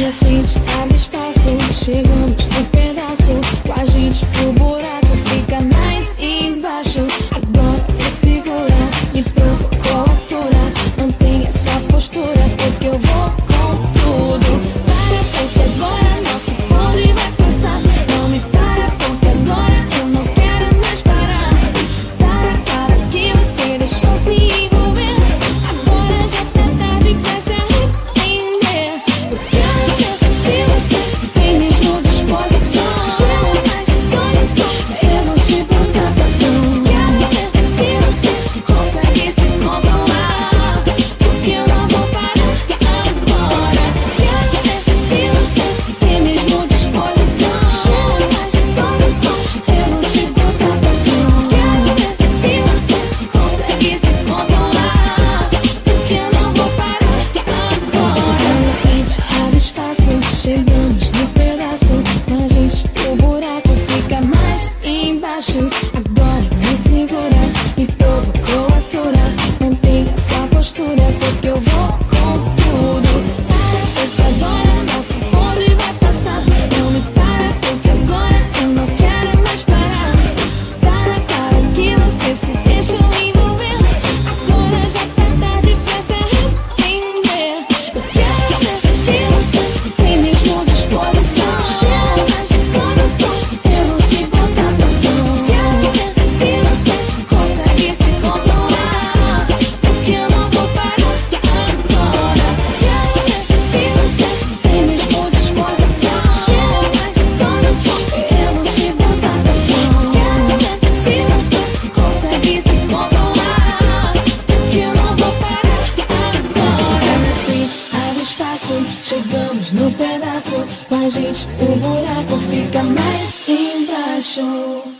na frente, abre espaço. Chegamos no pedaço. Com a gente, o buraco fica mais embaixo. Agora me segura, me provocou a altura. Mantenha sua postura, porque eu vou. to ficamos no pedaço. Com a gente, o buraco fica mais embaixo.